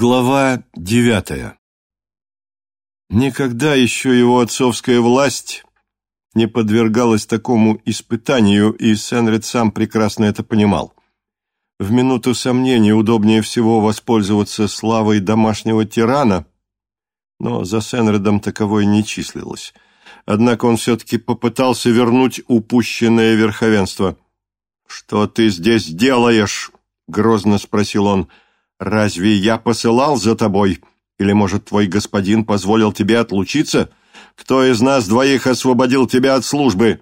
Глава девятая Никогда еще его отцовская власть не подвергалась такому испытанию, и Сенрид сам прекрасно это понимал. В минуту сомнений удобнее всего воспользоваться славой домашнего тирана, но за Сенредом таковой не числилось. Однако он все-таки попытался вернуть упущенное верховенство. «Что ты здесь делаешь?» — грозно спросил он. «Разве я посылал за тобой? Или, может, твой господин позволил тебе отлучиться? Кто из нас двоих освободил тебя от службы?»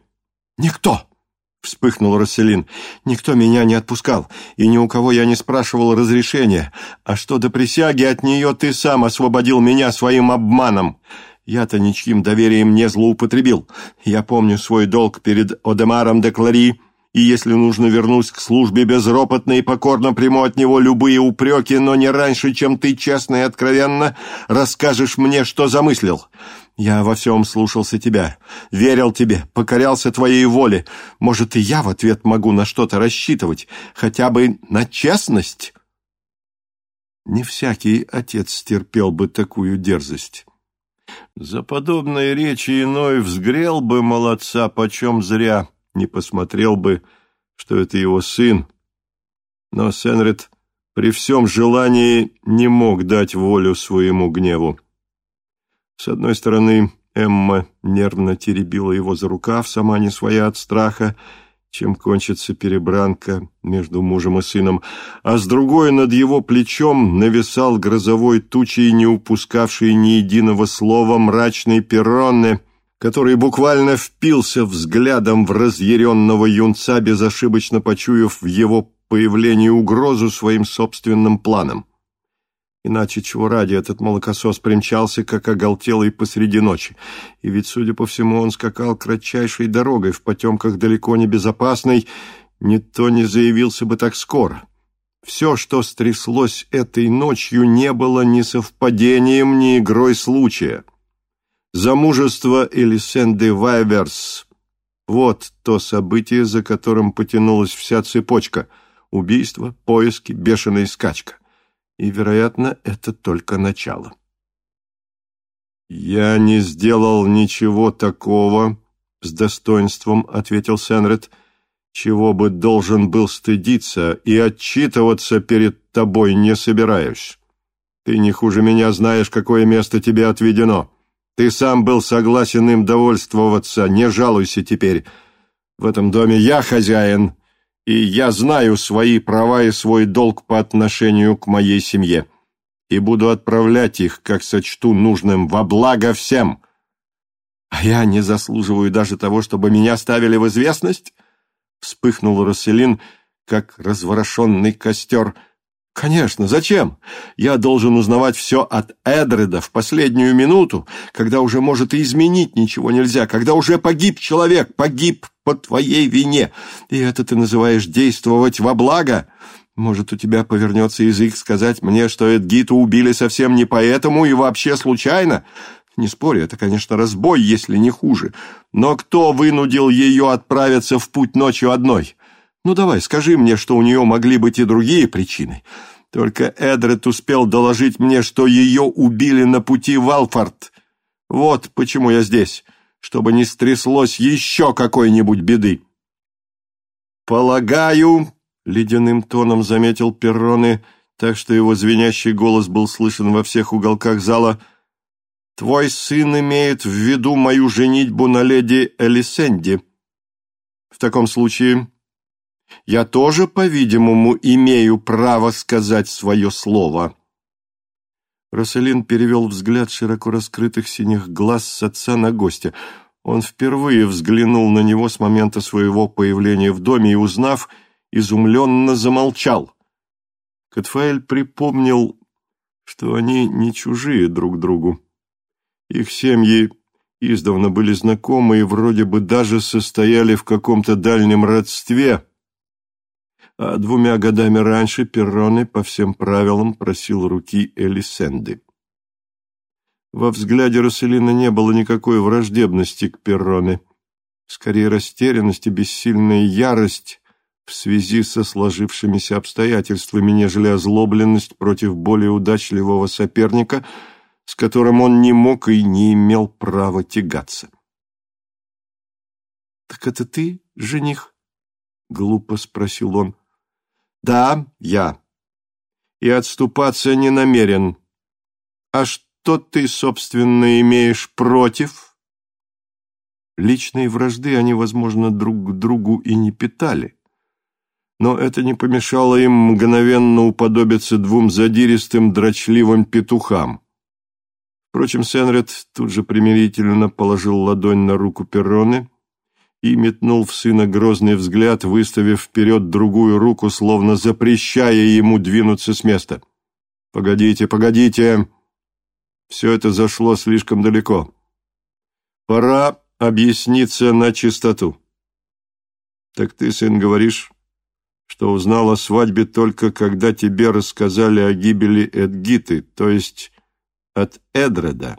«Никто!» — вспыхнул Расселин. «Никто меня не отпускал, и ни у кого я не спрашивал разрешения. А что до присяги, от нее ты сам освободил меня своим обманом. Я-то ничьим доверием не злоупотребил. Я помню свой долг перед Одемаром де Клари, и если нужно, вернусь к службе безропотно и покорно приму от него любые упреки, но не раньше, чем ты честно и откровенно расскажешь мне, что замыслил. Я во всем слушался тебя, верил тебе, покорялся твоей воле. Может, и я в ответ могу на что-то рассчитывать, хотя бы на честность?» Не всякий отец терпел бы такую дерзость. За подобные речи иной взгрел бы молодца почем зря, не посмотрел бы, что это его сын. Но Сенрид при всем желании не мог дать волю своему гневу. С одной стороны, Эмма нервно теребила его за рукав, сама не своя от страха, чем кончится перебранка между мужем и сыном, а с другой над его плечом нависал грозовой тучей, не упускавший ни единого слова мрачной перронны, который буквально впился взглядом в разъяренного юнца, безошибочно почуяв в его появлении угрозу своим собственным планам. Иначе чего ради этот молокосос примчался, как оголтелый посреди ночи. И ведь, судя по всему, он скакал кратчайшей дорогой в потемках далеко не безопасной, не то не заявился бы так скоро. Все, что стряслось этой ночью, не было ни совпадением, ни игрой случая. Замужество Элисенды Вайверс – вот то событие, за которым потянулась вся цепочка – убийство, поиски, бешеная скачка. И, вероятно, это только начало. «Я не сделал ничего такого», — с достоинством ответил Сенред, «чего бы должен был стыдиться и отчитываться перед тобой не собираюсь. Ты не хуже меня знаешь, какое место тебе отведено». Ты сам был согласен им довольствоваться, не жалуйся теперь. В этом доме я хозяин, и я знаю свои права и свой долг по отношению к моей семье, и буду отправлять их, как сочту нужным, во благо всем. А я не заслуживаю даже того, чтобы меня ставили в известность? Вспыхнул Расселин, как разворошенный костер — Конечно, зачем? Я должен узнавать все от Эдреда в последнюю минуту, когда уже, может, и изменить ничего нельзя, когда уже погиб человек, погиб по твоей вине. И это ты называешь действовать во благо? Может, у тебя повернется язык сказать мне, что Эдгиту убили совсем не поэтому и вообще случайно? Не спорю, это, конечно, разбой, если не хуже. Но кто вынудил ее отправиться в путь ночью одной? Ну давай, скажи мне, что у нее могли быть и другие причины. Только Эдред успел доложить мне, что ее убили на пути в Алфорд. Вот почему я здесь, чтобы не стряслось еще какой-нибудь беды. «Полагаю», — ледяным тоном заметил Перроны, так что его звенящий голос был слышен во всех уголках зала, «твой сын имеет в виду мою женитьбу на леди Элисенди. В таком случае я тоже, по-видимому, имею право сказать свое слово». Расселин перевел взгляд широко раскрытых синих глаз с отца на гостя. Он впервые взглянул на него с момента своего появления в доме и, узнав, изумленно замолчал. Катфаэль припомнил, что они не чужие друг другу. Их семьи издавна были знакомы и вроде бы даже состояли в каком-то дальнем родстве, а двумя годами раньше Перроне по всем правилам просил руки Элисенды. Во взгляде Расселина не было никакой враждебности к Перроне, скорее растерянность и бессильная ярость в связи со сложившимися обстоятельствами, нежели озлобленность против более удачливого соперника, с которым он не мог и не имел права тягаться. «Так это ты, жених?» — глупо спросил он. «Да, я. И отступаться не намерен. А что ты, собственно, имеешь против?» Личные вражды они, возможно, друг к другу и не питали. Но это не помешало им мгновенно уподобиться двум задиристым дрочливым петухам. Впрочем, Сенред тут же примирительно положил ладонь на руку Перроны и метнул в сына грозный взгляд, выставив вперед другую руку, словно запрещая ему двинуться с места. «Погодите, погодите!» Все это зашло слишком далеко. Пора объясниться на чистоту. Так ты, сын, говоришь, что узнал о свадьбе только когда тебе рассказали о гибели Эдгиты, то есть от Эдреда.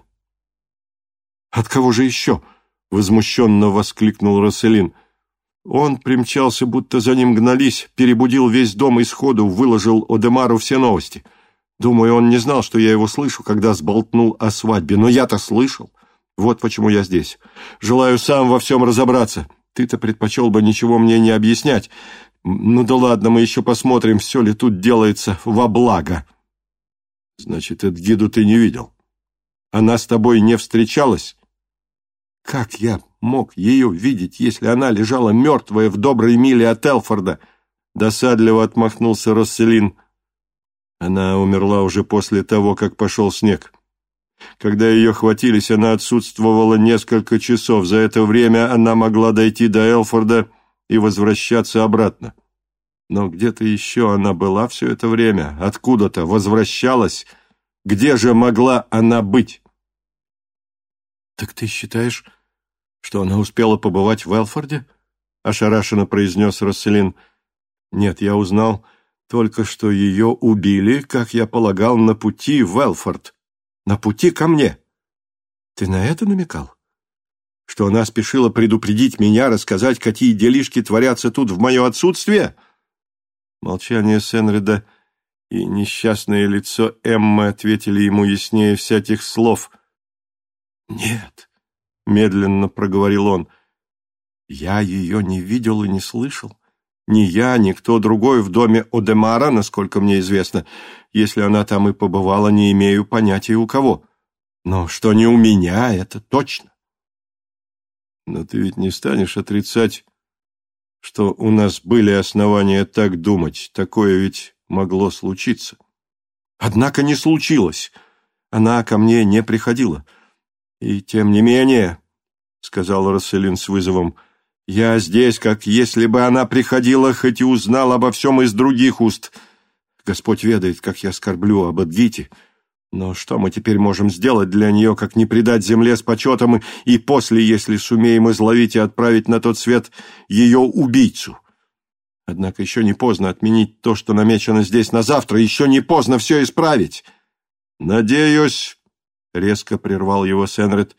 От кого же еще? — возмущенно воскликнул Расселин. Он примчался, будто за ним гнались, перебудил весь дом и сходу выложил Одемару все новости. Думаю, он не знал, что я его слышу, когда сболтнул о свадьбе, но я-то слышал. Вот почему я здесь. Желаю сам во всем разобраться. Ты-то предпочел бы ничего мне не объяснять. Ну да ладно, мы еще посмотрим, все ли тут делается во благо. Значит, Эдгиду ты не видел? Она с тобой не встречалась? Как я мог ее видеть, если она лежала мертвая в доброй миле от Элфорда? Досадливо отмахнулся Росселин. Она умерла уже после того, как пошел снег. Когда ее хватились, она отсутствовала несколько часов. За это время она могла дойти до Элфорда и возвращаться обратно. Но где-то еще она была все это время, откуда-то возвращалась. Где же могла она быть? — Так ты считаешь, что она успела побывать в Элфорде? Ошарашенно произнес Расселин. Нет, я узнал только, что ее убили, как я полагал, на пути в Элфорд. На пути ко мне. Ты на это намекал? Что она спешила предупредить меня, рассказать, какие делишки творятся тут в мое отсутствие? Молчание Сенрида и несчастное лицо Эммы ответили ему яснее всяких слов. «Нет, медленно проговорил он. Я ее не видел и не слышал. Ни я, ни кто другой в доме Одемара, насколько мне известно. Если она там и побывала, не имею понятия у кого. Но что не у меня, это точно. Но ты ведь не станешь отрицать, что у нас были основания так думать. Такое ведь могло случиться. Однако не случилось. Она ко мне не приходила. «И тем не менее», — сказал Расселин с вызовом, — «я здесь, как если бы она приходила, хоть и узнал обо всем из других уст. Господь ведает, как я скорблю об Эдгите. Но что мы теперь можем сделать для нее, как не предать земле с почетом и после, если сумеем изловить и отправить на тот свет ее убийцу?» Однако еще не поздно отменить то, что намечено здесь на завтра, еще не поздно все исправить. «Надеюсь», резко прервал его Сенред,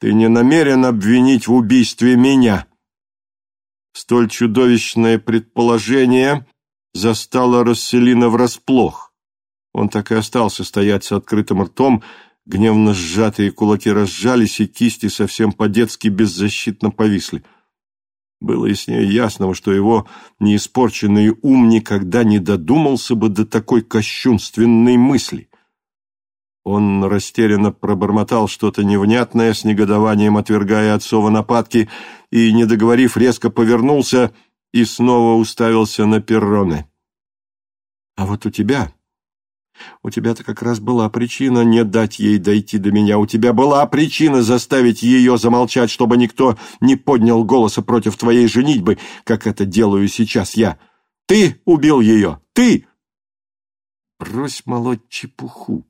ты не намерен обвинить в убийстве меня. Столь чудовищное предположение застало Расселина врасплох. Он так и остался стоять с открытым ртом, гневно сжатые кулаки разжались, и кисти совсем по-детски беззащитно повисли. Было яснее ясного, что его неиспорченный ум никогда не додумался бы до такой кощунственной мысли. Он растерянно пробормотал что-то невнятное, с негодованием отвергая отцова нападки, и, не договорив, резко повернулся и снова уставился на перроны. «А вот у тебя...» У тебя-то как раз была причина не дать ей дойти до меня. У тебя была причина заставить ее замолчать, чтобы никто не поднял голоса против твоей женитьбы, как это делаю сейчас я. Ты убил ее! Ты!» «Брось молоть чепуху!»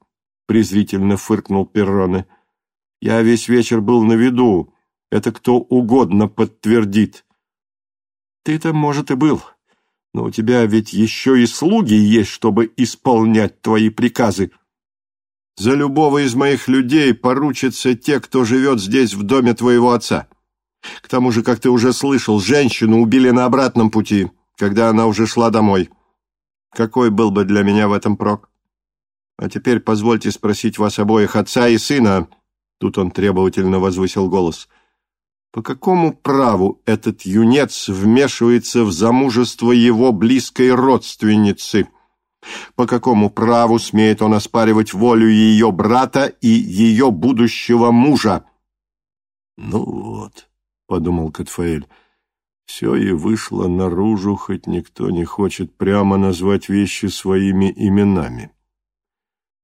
Презрительно фыркнул Перроне. «Я весь вечер был на виду. Это кто угодно подтвердит». «Ты-то, может, и был, но у тебя ведь еще и слуги есть, чтобы исполнять твои приказы. За любого из моих людей поручатся те, кто живет здесь в доме твоего отца. К тому же, как ты уже слышал, женщину убили на обратном пути. когда она уже шла домой. Какой был бы для меня в этом прок? А теперь позвольте спросить вас обоих, отца и сына, тут он требовательно возвысил голос, по какому праву этот юнец вмешивается в замужество его близкой родственницы? По какому праву смеет он оспаривать волю ее брата и ее будущего мужа? Ну вот, — подумал Катфаэль, — все и вышло наружу, хоть никто не хочет прямо назвать вещи своими именами.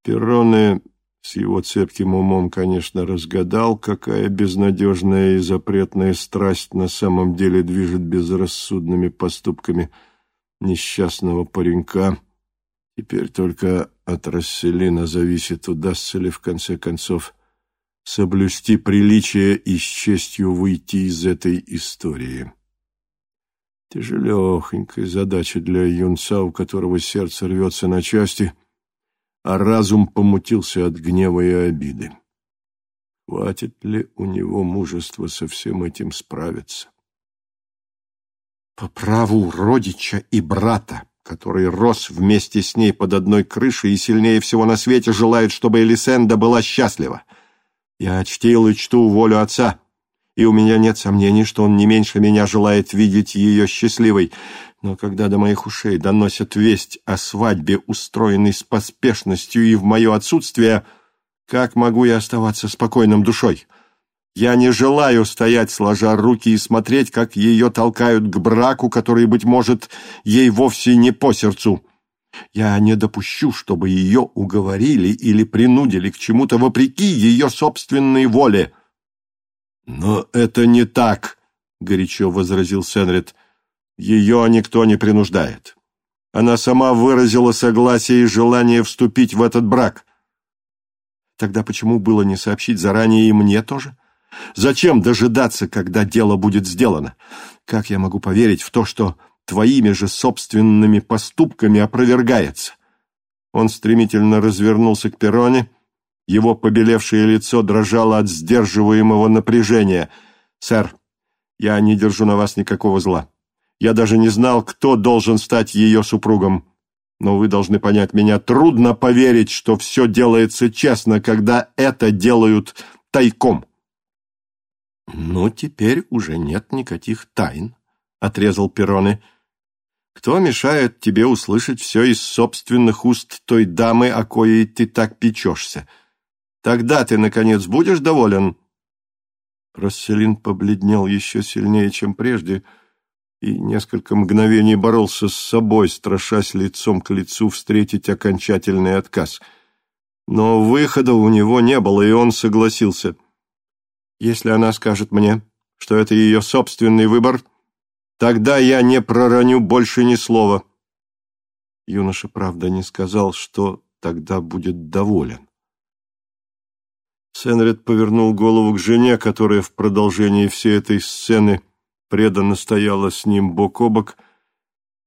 Перроне с его цепким умом, конечно, разгадал, какая безнадежная и запретная страсть на самом деле движет безрассудными поступками несчастного паренька. Теперь только от Расселина зависит, удастся ли в конце концов соблюсти приличие и с честью выйти из этой истории. Тяжелехонькая задача для юнца, у которого сердце рвется на части, а разум помутился от гнева и обиды. Хватит ли у него мужества со всем этим справиться? По праву родича и брата, который рос вместе с ней под одной крышей и сильнее всего на свете желает, чтобы Элисенда была счастлива. Я чтил и чту волю отца, и у меня нет сомнений, что он не меньше меня желает видеть ее счастливой. Но когда до моих ушей доносят весть о свадьбе, устроенной с поспешностью и в мое отсутствие, как могу я оставаться спокойным душой? Я не желаю стоять, сложа руки, и смотреть, как ее толкают к браку, который, быть может, ей вовсе не по сердцу. Я не допущу, чтобы ее уговорили или принудили к чему-то вопреки ее собственной воле. — Но это не так, — горячо возразил Сенрид. — Ее никто не принуждает. Она сама выразила согласие и желание вступить в этот брак. Тогда почему было не сообщить заранее и мне тоже? Зачем дожидаться, когда дело будет сделано? Как я могу поверить в то, что твоими же собственными поступками опровергается. Он стремительно развернулся к перроне, его побелевшее лицо дрожало от сдерживаемого напряжения. «Сэр, я не держу на вас никакого зла. Я даже не знал, кто должен стать ее супругом. Но вы должны понять, меня трудно поверить, что все делается честно, когда это делают тайком». «Ну, теперь уже нет никаких тайн», — отрезал Перроне. Кто мешает тебе услышать все из собственных уст той дамы, о коей ты так печешься? Тогда ты, наконец, будешь доволен?» Расселин побледнел еще сильнее, чем прежде, и несколько мгновений боролся с собой, страшась лицом к лицу встретить окончательный отказ. Но выхода у него не было, и он согласился. «Если она скажет мне, что это ее собственный выбор...» Тогда я не пророню больше ни слова. Юноша, правда, не сказал, что тогда будет доволен. Сенрид повернул голову к жене, которая в продолжении всей этой сцены преданно стояла с ним бок о бок,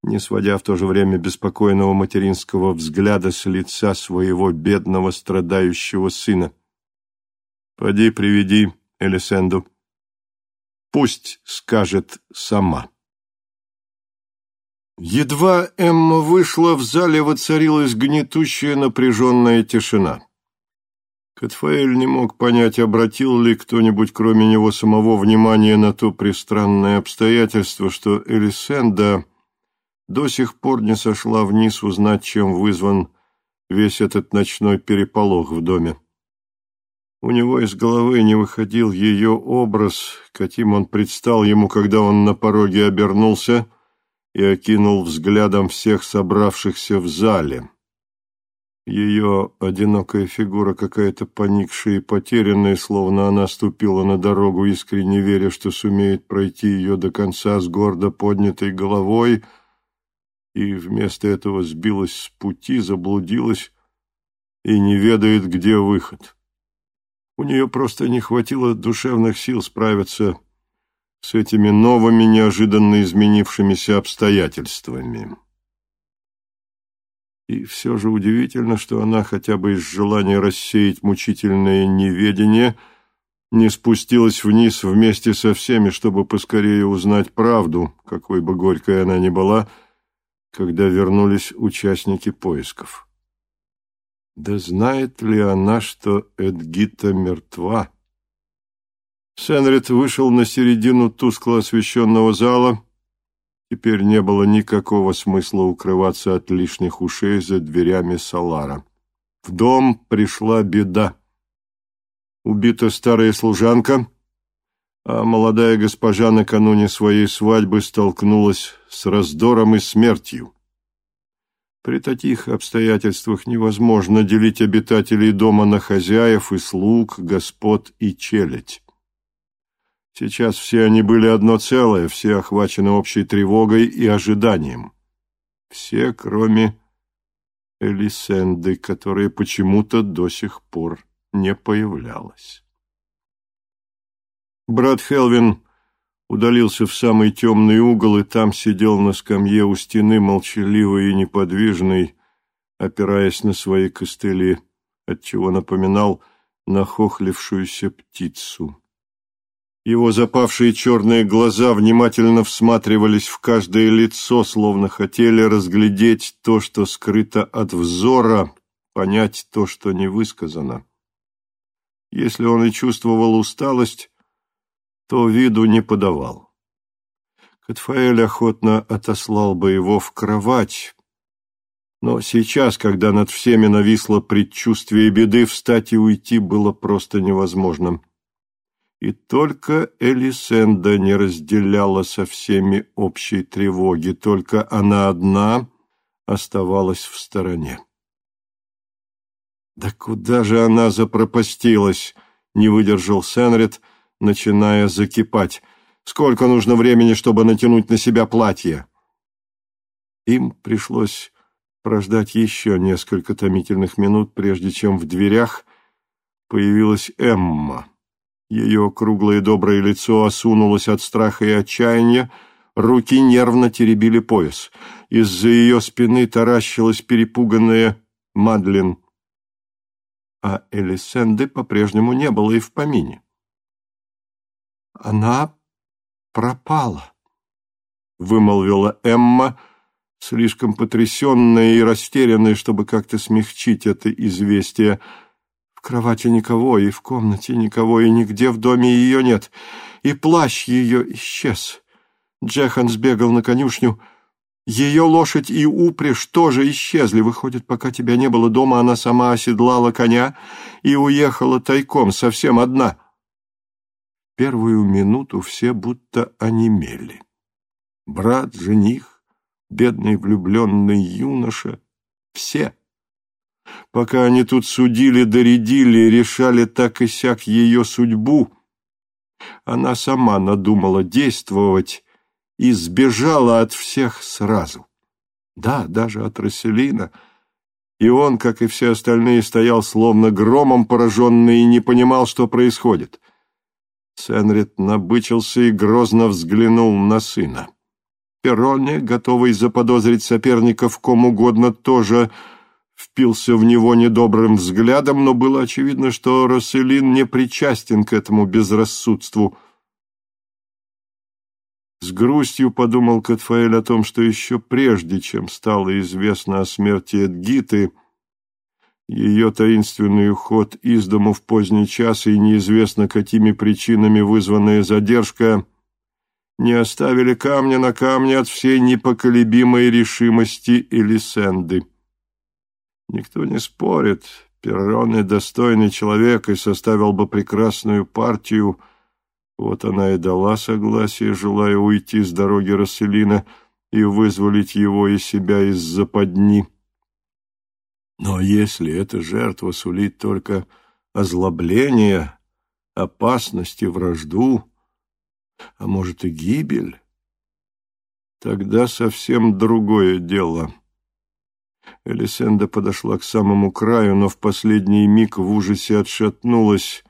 не сводя в то же время беспокойного материнского взгляда с лица своего бедного страдающего сына. «Поди приведи Элисенду. Пусть скажет сама». Едва Эмма вышла, в зале воцарилась гнетущая напряженная тишина. Катфаэль не мог понять, обратил ли кто-нибудь, кроме него самого, внимание на то пристранное обстоятельство, что Элисенда до сих пор не сошла вниз узнать, чем вызван весь этот ночной переполох в доме. У него из головы не выходил ее образ, каким он предстал ему, когда он на пороге обернулся — и окинул взглядом всех собравшихся в зале. Ее одинокая фигура какая-то поникшая и потерянная, словно она ступила на дорогу, искренне веря, что сумеет пройти ее до конца с гордо поднятой головой, и вместо этого сбилась с пути, заблудилась и не ведает, где выход. У нее просто не хватило душевных сил справиться с этими новыми, неожиданно изменившимися обстоятельствами. И все же удивительно, что она хотя бы из желания рассеять мучительное неведение не спустилась вниз вместе со всеми, чтобы поскорее узнать правду, какой бы горькой она ни была, когда вернулись участники поисков. Да знает ли она, что Эдгита мертва? Сенрид вышел на середину тускло освещенного зала. Теперь не было никакого смысла укрываться от лишних ушей за дверями Салара. В дом пришла беда. Убита старая служанка, а молодая госпожа накануне своей свадьбы столкнулась с раздором и смертью. При таких обстоятельствах невозможно делить обитателей дома на хозяев и слуг, господ и челядь. Сейчас все они были одно целое, все охвачены общей тревогой и ожиданием. Все, кроме Элисенды, которая почему-то до сих пор не появлялась. Брат Хелвин удалился в самый темный угол и там сидел на скамье у стены, молчаливый и неподвижный, опираясь на свои костыли, отчего напоминал нахохлившуюся птицу. Его запавшие черные глаза внимательно всматривались в каждое лицо, словно хотели разглядеть то, что скрыто от взора, понять то, что не высказано. Если он и чувствовал усталость, то виду не подавал. Катфаэль охотно отослал бы его в кровать, но сейчас, когда над всеми нависло предчувствие беды, встать и уйти было просто невозможным. И только Элисенда не разделяла со всеми общей тревоги, только она одна оставалась в стороне. «Да куда же она запропастилась?» — не выдержал Сенрид, начиная закипать. «Сколько нужно времени, чтобы натянуть на себя платье?» Им пришлось прождать еще несколько томительных минут, прежде чем в дверях появилась Эмма. Ее круглое доброе лицо осунулось от страха и отчаяния, руки нервно теребили пояс. Из-за ее спины таращилась перепуганная Мадлен. А Элисенды по-прежнему не было и в помине. «Она пропала», — вымолвила Эмма, слишком потрясенная и растерянная, чтобы как-то смягчить это известие — в кровати никого, и в комнате никого, и нигде в доме ее нет. И плащ ее исчез. Джехан сбегал на конюшню. Ее лошадь и упряжь тоже исчезли. Выходит, пока тебя не было дома, она сама оседлала коня и уехала тайком, совсем одна. Первую минуту все будто онемели. Брат, жених, бедный влюбленный юноша — все — Пока они тут судили, доредили, решали так и сяк ее судьбу, она сама надумала действовать и сбежала от всех сразу. Да, даже от Расселина. И он, как и все остальные, стоял словно громом пораженный и не понимал, что происходит. Сенрид набычился и грозно взглянул на сына. Перроне, готовый заподозрить соперника в ком угодно, тоже впился в него недобрым взглядом, но было очевидно, что Расселин не причастен к этому безрассудству. С грустью подумал Катфаэль о том, что еще прежде, чем стало известно о смерти Эдгиты, ее таинственный уход из дому в поздний час и неизвестно какими причинами вызванная задержка не оставили камня на камне от всей непоколебимой решимости Элисенды. Никто не спорит, Перроне достойный человек и составил бы прекрасную партию. Вот она и дала согласие, желая уйти с дороги Расселина и вызволить его и себя из западни. Но если эта жертва сулит только озлобление, опасность и вражду, а может и гибель, тогда совсем другое дело — Элисенда подошла к самому краю, но в последний миг в ужасе отшатнулась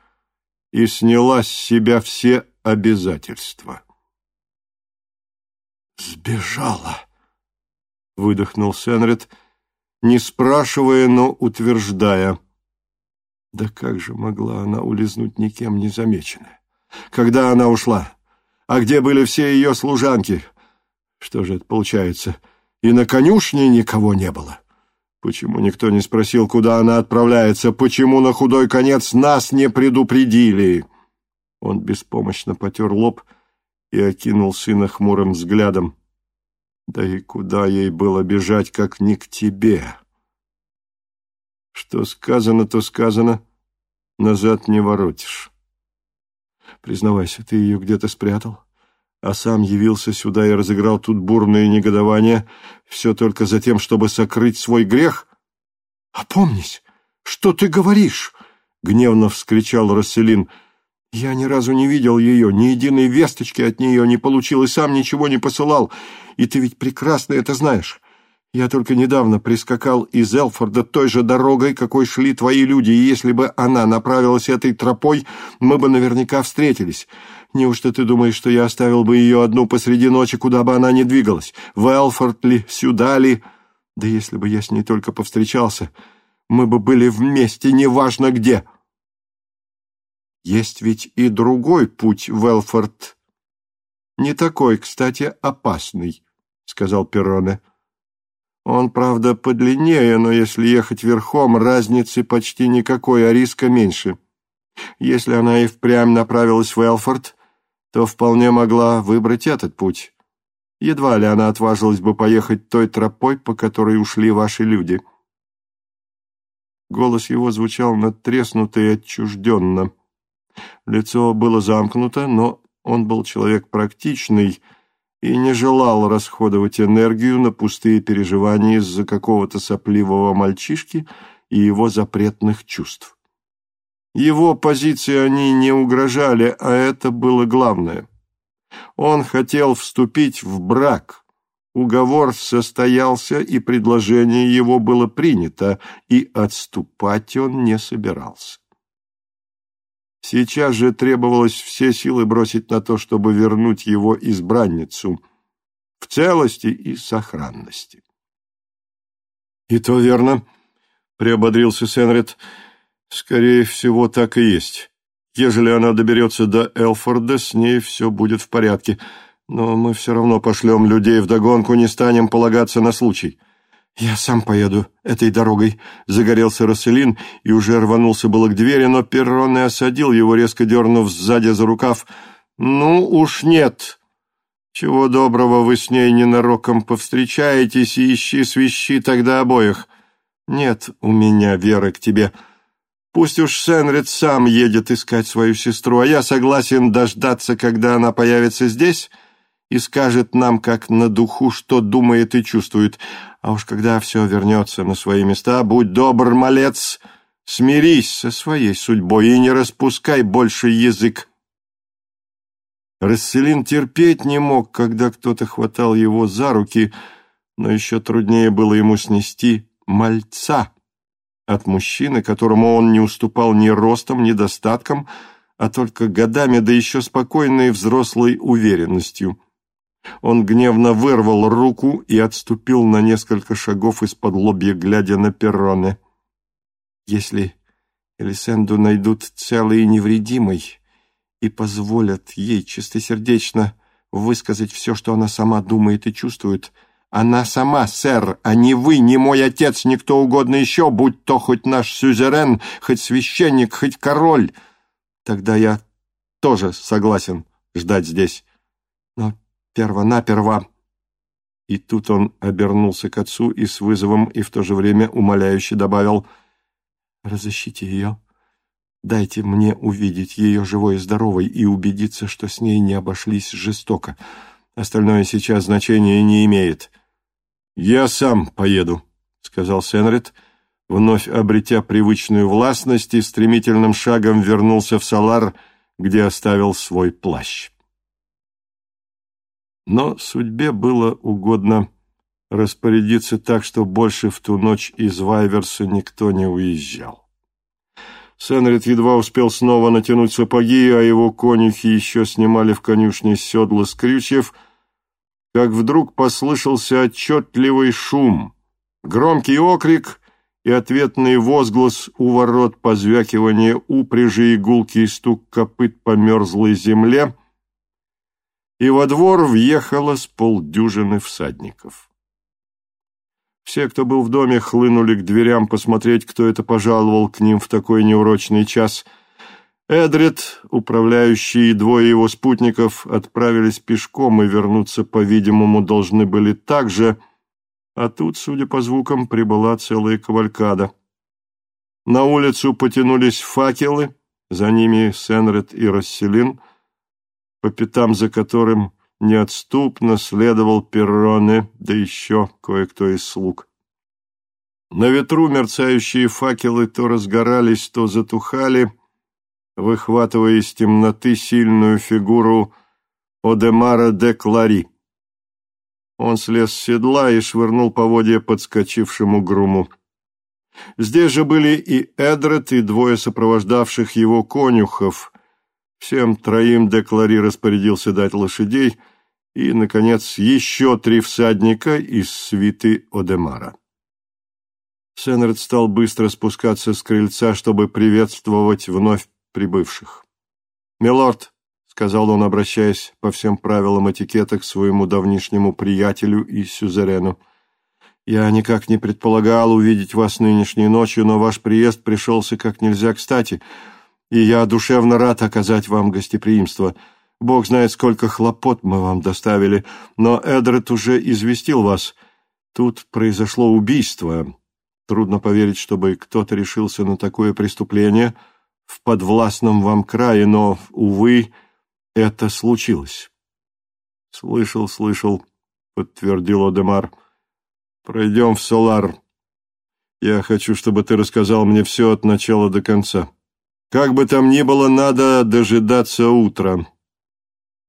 и сняла с себя все обязательства. «Сбежала!» — выдохнул Сенред, не спрашивая, но утверждая. Да как же могла она улизнуть никем незамеченная? Когда она ушла? А где были все ее служанки? Что же это получается? И на конюшне никого не было. Почему никто не спросил, куда она отправляется? Почему на худой конец нас не предупредили? Он беспомощно потер лоб и окинул сына хмурым взглядом. Да и куда ей было бежать, как не к тебе? Что сказано, то сказано, назад не воротишь. Признавайся, ты ее где-то спрятал, а сам явился сюда и разыграл тут бурное негодование, все только за тем, чтобы сокрыть свой грех? Опомнись, что ты говоришь? — гневно вскричал Расселин — я ни разу не видел ее, ни единой весточки от нее не получил и сам ничего не посылал. И ты ведь прекрасно это знаешь. Я только недавно прискакал из Элфорда той же дорогой, какой шли твои люди, и если бы она направилась этой тропой, мы бы наверняка встретились. Неужто ты думаешь, что я оставил бы ее одну посреди ночи, куда бы она ни двигалась? В Элфорд ли, сюда ли? Да если бы я с ней только повстречался, мы бы были вместе, неважно где». Есть ведь и другой путь в Элфорд. Не такой, кстати, опасный, — сказал Перроне. Он, правда, подлиннее, но если ехать верхом, разницы почти никакой, а риска меньше. Если она и впрямь направилась в Элфорд, то вполне могла выбрать этот путь. Едва ли она отважилась бы поехать той тропой, по которой ушли ваши люди. Голос его звучал надтреснуто и отчужденно. Лицо было замкнуто, но он был человек практичный и не желал расходовать энергию на пустые переживания из-за какого-то сопливого мальчишки и его запретных чувств. Его позиции они не угрожали, а это было главное. Он хотел вступить в брак. Уговор состоялся, и предложение его было принято, и отступать он не собирался. Сейчас же требовалось все силы бросить на то, чтобы вернуть его избранницу в целости и сохранности. «И то верно», — приободрился Сенред. «Скорее всего, так и есть. Ежели она доберется до Элфорда, с ней все будет в порядке. Но мы все равно пошлем людей вдогонку, не станем полагаться на случай». «Я сам поеду этой дорогой», — загорелся Расселин и уже рванулся было к двери, но Перронне осадил его, резко дернув сзади за рукав. «Ну уж нет. Чего доброго вы с ней ненароком повстречаетесь и ищи свищи тогда обоих. Нет у меня веры к тебе. Пусть уж Сенрид сам едет искать свою сестру, а я согласен дождаться, когда она появится здесь» и скажет нам, как на духу, что думает и чувствует. А уж когда все вернется на свои места, будь добр, малец, смирись со своей судьбой и не распускай больше язык. Расселин терпеть не мог, когда кто-то хватал его за руки, но еще труднее было ему снести мальца от мужчины, которому он не уступал ни ростом, ни достатком, а только годами, да еще спокойной взрослой уверенностью. Он гневно вырвал руку и отступил на несколько шагов из-под лобья, глядя на перроны. Если Элисенду найдут целой и невредимой и позволят ей чистосердечно высказать все, что она сама думает и чувствует, она сама, сэр, а не вы, не мой отец, никто угодно еще, будь то хоть наш сюзерен, хоть священник, хоть король, тогда я тоже согласен ждать здесь. Но перво-наперво. И тут он обернулся к отцу и с вызовом, и в то же время умоляюще добавил «Разыщите ее, дайте мне увидеть ее живой и здоровой и убедиться, что с ней не обошлись жестоко. Остальное сейчас значения не имеет». «Я сам поеду», — сказал Сенрид, вновь обретя привычную властность и стремительным шагом вернулся в Салар, где оставил свой плащ. Но судьбе было угодно распорядиться так, что больше в ту ночь из Вайверса никто не уезжал. Сенрид едва успел снова натянуть сапоги, а его конюхи еще снимали в конюшне седла с крючев, как вдруг послышался отчетливый шум, громкий окрик и ответный возглас у ворот, позвякивание упряжи и гулкий стук копыт по мерзлой земле, и во двор въехало с полдюжины всадников. Все, кто был в доме, хлынули к дверям посмотреть, кто это пожаловал к ним в такой неурочный час. Эдрид, управляющий и двое его спутников отправились пешком и вернуться, по-видимому, должны были так же, а тут, судя по звукам, прибыла целая кавалькада. На улицу потянулись факелы, за ними Сенред и Расселин, по пятам за которым неотступно следовал Перроне, да еще кое-кто из слуг. На ветру мерцающие факелы то разгорались, то затухали, выхватывая из темноты сильную фигуру Одемара де Клари. Он слез с седла и швырнул поводья подскочившему груму. Здесь же были и Эдрет, и двое сопровождавших его конюхов, Всем троим деклари распорядился дать лошадей, и, наконец, еще три всадника из свиты Одемара. Сенред стал быстро спускаться с крыльца, чтобы приветствовать вновь прибывших. «Милорд», — сказал он, обращаясь по всем правилам этикета к своему давнишнему приятелю и сюзерену, «я никак не предполагал увидеть вас нынешней ночью, но ваш приезд пришелся как нельзя кстати» и я душевно рад оказать вам гостеприимство. Бог знает, сколько хлопот мы вам доставили, но Эдред уже известил вас. Тут произошло убийство. Трудно поверить, чтобы кто-то решился на такое преступление в подвластном вам крае, но, увы, это случилось. «Слышал, слышал», — подтвердил Одемар. «Пройдем в Солар. Я хочу, чтобы ты рассказал мне все от начала до конца». Как бы там ни было, надо дожидаться утра.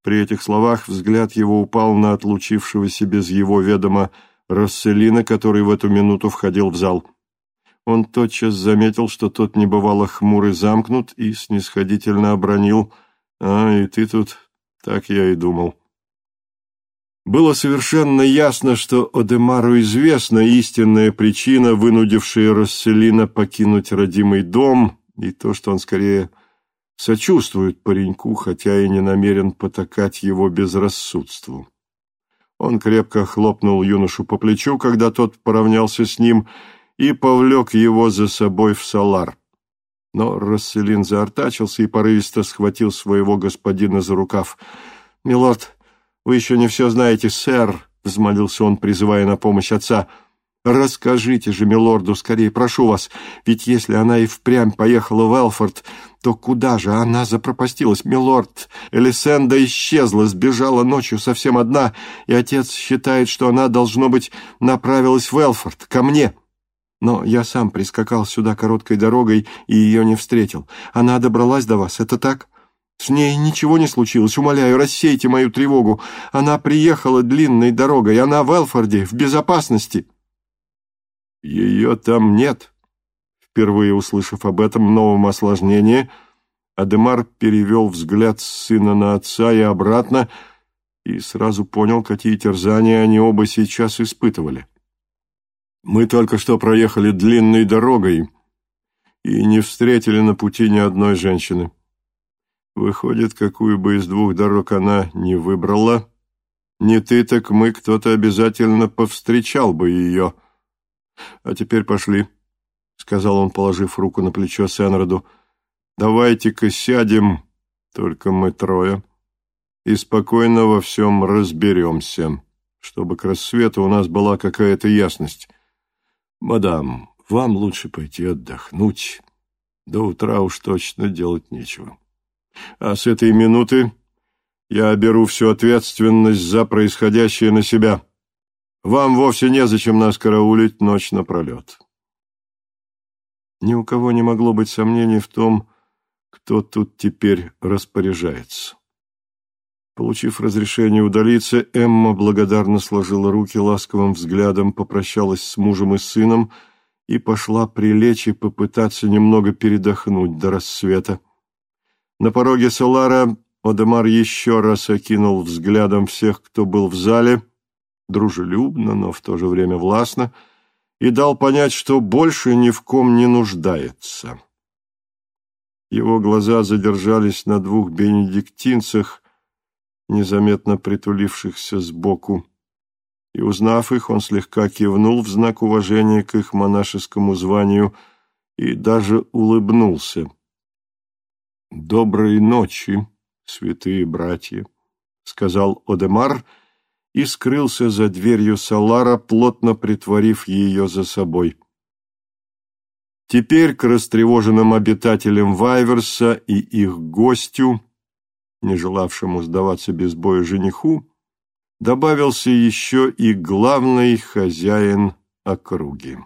При этих словах взгляд его упал на отлучившегося без его ведома Расселина, который в эту минуту входил в зал. Он тотчас заметил, что тот небывало хмурый замкнут, и снисходительно обронил «А, и ты тут...» Так я и думал. Было совершенно ясно, что Одемару известна истинная причина, вынудившая Расселина покинуть родимый дом и то, что он скорее сочувствует пареньку, хотя и не намерен потакать его безрассудству. Он крепко хлопнул юношу по плечу, когда тот поравнялся с ним, и повлек его за собой в салар. Но Расселин заортачился и порывисто схватил своего господина за рукав. «Милорд, вы еще не все знаете, сэр», — взмолился он, призывая на помощь отца, — Расскажите же милорду скорее, прошу вас, ведь если она и впрямь поехала в Элфорд, то куда же она запропастилась, милорд? Элисенда исчезла, сбежала ночью совсем одна, и отец считает, что она, должно быть, направилась в Элфорд, ко мне. Но я сам прискакал сюда короткой дорогой и ее не встретил. Она добралась до вас, это так?» С ней ничего не случилось, умоляю, рассейте мою тревогу. Она приехала длинной дорогой, она в Элфорде, в безопасности». Ее там нет. Впервые услышав об этом новом осложнении, Адемар перевел взгляд с сына на отца и обратно и сразу понял, какие терзания они оба сейчас испытывали. Мы только что проехали длинной дорогой и не встретили на пути ни одной женщины. Выходит, какую бы из двух дорог она не выбрала, не ты, так мы, кто-то обязательно повстречал бы ее — «А теперь пошли», — сказал он, положив руку на плечо Сенроду. «Давайте-ка сядем, только мы трое, и спокойно во всем разберемся, чтобы к рассвету у нас была какая-то ясность. Мадам, вам лучше пойти отдохнуть. До утра уж точно делать нечего. А с этой минуты я беру всю ответственность за происходящее на себя». Вам вовсе незачем нас караулить ночь напролет. Ни у кого не могло быть сомнений в том, кто тут теперь распоряжается. Получив разрешение удалиться, Эмма благодарно сложила руки ласковым взглядом, попрощалась с мужем и сыном и пошла прилечь и попытаться немного передохнуть до рассвета. На пороге Солара Одемар еще раз окинул взглядом всех, кто был в зале, дружелюбно, но в то же время властно, и дал понять, что больше ни в ком не нуждается. Его глаза задержались на двух бенедиктинцах, незаметно притулившихся сбоку, и, узнав их, он слегка кивнул в знак уважения к их монашескому званию и даже улыбнулся. «Доброй ночи, святые братья», — сказал Одемар и скрылся за дверью Салара, плотно притворив ее за собой. Теперь к растревоженным обитателям Вайверса и их гостю, не желавшему сдаваться без боя жениху, добавился еще и главный хозяин округи.